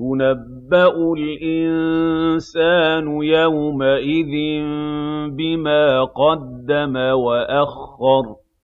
يُنَبَّأُ الْإِنسَانُ يَوْمَئِذٍ بِمَا قَدَّمَ وَأَخَّرَ